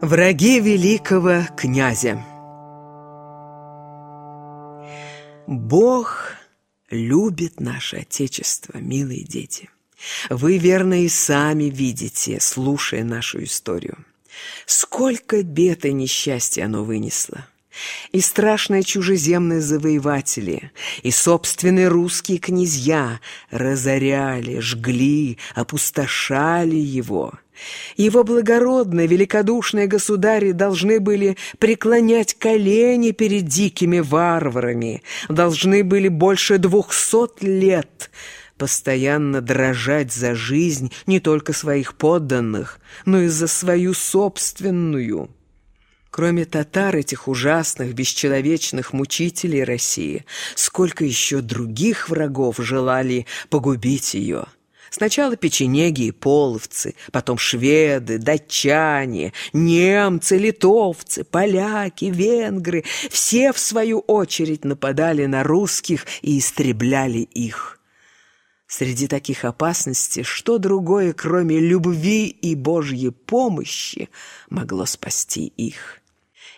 Враги великого князя Бог любит наше Отечество, милые дети. Вы, верно, и сами видите, слушая нашу историю. Сколько бед и несчастья оно вынесло. И страшные чужеземные завоеватели, и собственные русские князья разоряли, жгли, опустошали его – его благородные, великодушные государи должны были преклонять колени перед дикими варварами, должны были больше двухсот лет постоянно дрожать за жизнь не только своих подданных, но и за свою собственную. Кроме татар, этих ужасных, бесчеловечных мучителей России, сколько еще других врагов желали погубить ее – Сначала печенеги и половцы, потом шведы, датчане, немцы, литовцы, поляки, венгры. Все, в свою очередь, нападали на русских и истребляли их. Среди таких опасностей что другое, кроме любви и Божьей помощи, могло спасти их?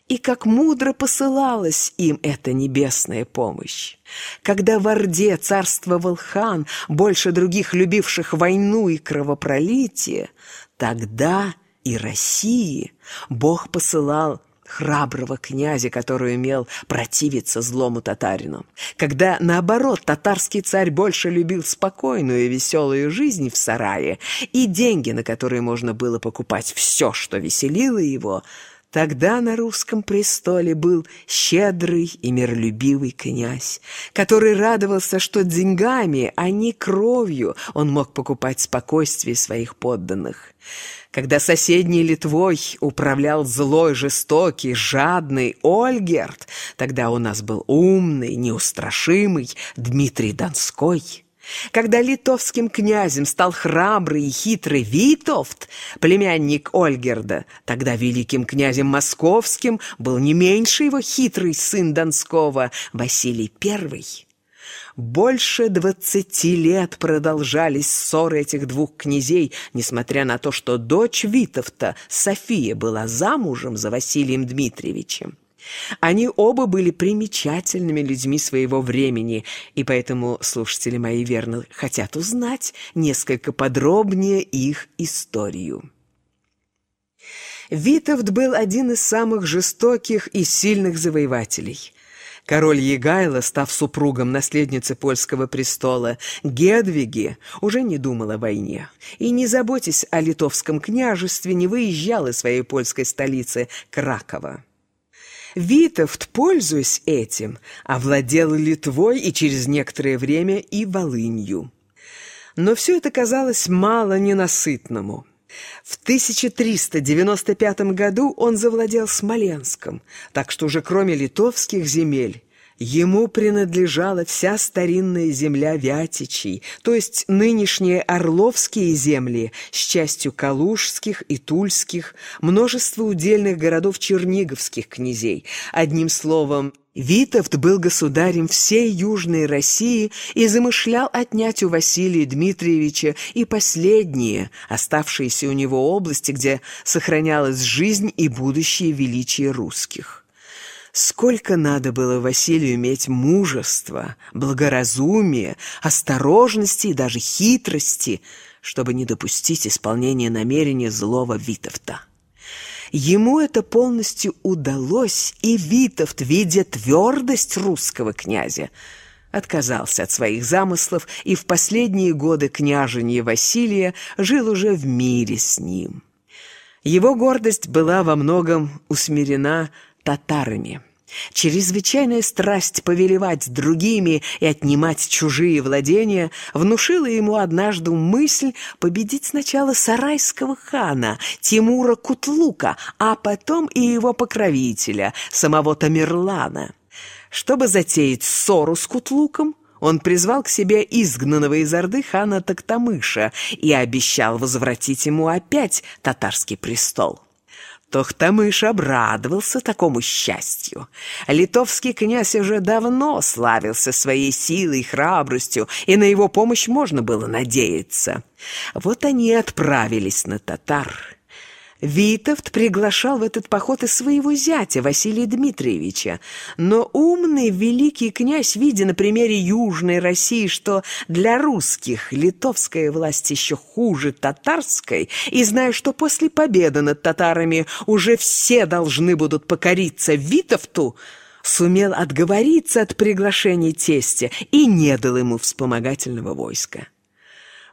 И как мудро посылалась им эта небесная помощь. Когда в Орде царствовал хан, больше других любивших войну и кровопролитие, тогда и России Бог посылал храброго князя, который умел противиться злому татарину. Когда, наоборот, татарский царь больше любил спокойную и веселую жизнь в сарае и деньги, на которые можно было покупать все, что веселило его – Тогда на русском престоле был щедрый и миролюбивый князь, который радовался, что деньгами, а не кровью он мог покупать спокойствие своих подданных. Когда соседней Литвой управлял злой, жестокий, жадный Ольгерт, тогда у нас был умный, неустрашимый Дмитрий Донской. Когда литовским князем стал храбрый и хитрый Витовт, племянник Ольгерда, тогда великим князем московским был не меньше его хитрый сын Донского Василий I. Больше двадцати лет продолжались ссоры этих двух князей, несмотря на то, что дочь Витовта, София, была замужем за Василием Дмитриевичем. Они оба были примечательными людьми своего времени, и поэтому слушатели мои верно хотят узнать несколько подробнее их историю. Витовт был один из самых жестоких и сильных завоевателей. Король Егайло, став супругом наследницы польского престола Гедвиги, уже не думал о войне. И, не заботясь о литовском княжестве, не выезжал из своей польской столицы Кракова. Витовт, пользуясь этим, овладел Литвой и через некоторое время и Волынью. Но все это казалось мало ненасытному. В 1395 году он завладел Смоленском, так что уже кроме литовских земель Ему принадлежала вся старинная земля Вятичей, то есть нынешние Орловские земли с частью Калужских и Тульских, множество удельных городов черниговских князей. Одним словом, Витовт был государем всей Южной России и замышлял отнять у Василия Дмитриевича и последние, оставшиеся у него области, где сохранялась жизнь и будущее величия русских. Сколько надо было Василию иметь мужества, благоразумия, осторожности и даже хитрости, чтобы не допустить исполнения намерения злого Витовта. Ему это полностью удалось, и Витовт, видя твердость русского князя, отказался от своих замыслов и в последние годы княженья Василия жил уже в мире с ним. Его гордость была во многом усмирена татарами. Чрезвычайная страсть повелевать другими и отнимать чужие владения внушила ему однажды мысль победить сначала сарайского хана Тимура Кутлука, а потом и его покровителя, самого Тамерлана. Чтобы затеять ссору с Кутлуком, он призвал к себе изгнанного из Орды хана Токтамыша и обещал возвратить ему опять татарский престол. Тохтамыш обрадовался такому счастью. Литовский князь уже давно славился своей силой и храбростью, и на его помощь можно было надеяться. Вот они и отправились на татар. Витовт приглашал в этот поход и своего зятя Василия Дмитриевича, но умный великий князь, видя на примере Южной России, что для русских литовская власть еще хуже татарской, и зная, что после победы над татарами уже все должны будут покориться Витовту, сумел отговориться от приглашения тестя и не дал ему вспомогательного войска.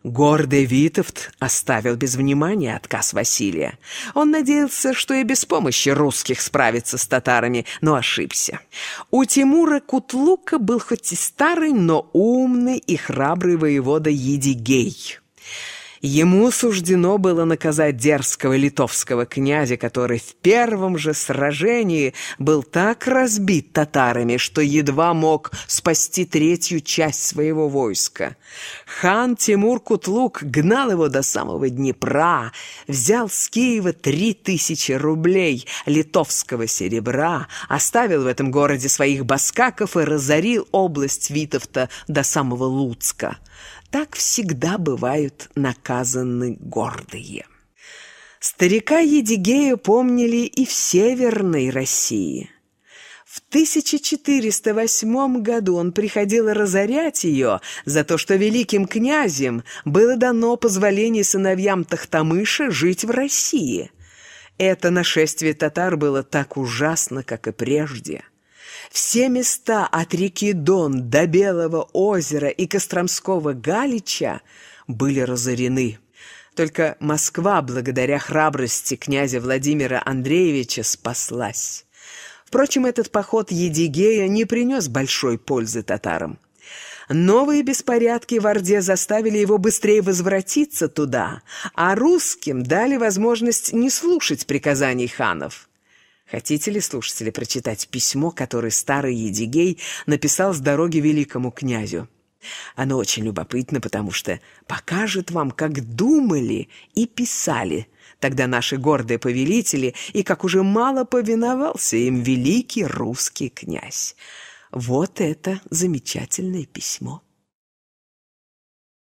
Гордый Витовт оставил без внимания отказ Василия. Он надеялся, что и без помощи русских справится с татарами, но ошибся. У Тимура Кутлука был хоть и старый, но умный и храбрый воевода Едигей. Ему суждено было наказать дерзкого литовского князя, который в первом же сражении был так разбит татарами, что едва мог спасти третью часть своего войска. Хан Тимур Кутлук гнал его до самого Днепра, взял с Киева три тысячи рублей литовского серебра, оставил в этом городе своих баскаков и разорил область Витовта до самого Луцка. Так всегда бывают наказаны гордые. Старика Едигея помнили и в Северной России. В 1408 году он приходил разорять ее за то, что великим князем было дано позволение сыновьям Тахтамыша жить в России. Это нашествие татар было так ужасно, как и прежде – все места от реки Дон до Белого озера и Костромского Галича были разорены. Только Москва, благодаря храбрости князя Владимира Андреевича, спаслась. Впрочем, этот поход Едигея не принес большой пользы татарам. Новые беспорядки в Орде заставили его быстрее возвратиться туда, а русским дали возможность не слушать приказаний ханов. Хотите ли, слушатели, прочитать письмо, которое старый Едигей написал с дороги великому князю? Оно очень любопытно, потому что покажет вам, как думали и писали тогда наши гордые повелители, и как уже мало повиновался им великий русский князь. Вот это замечательное письмо.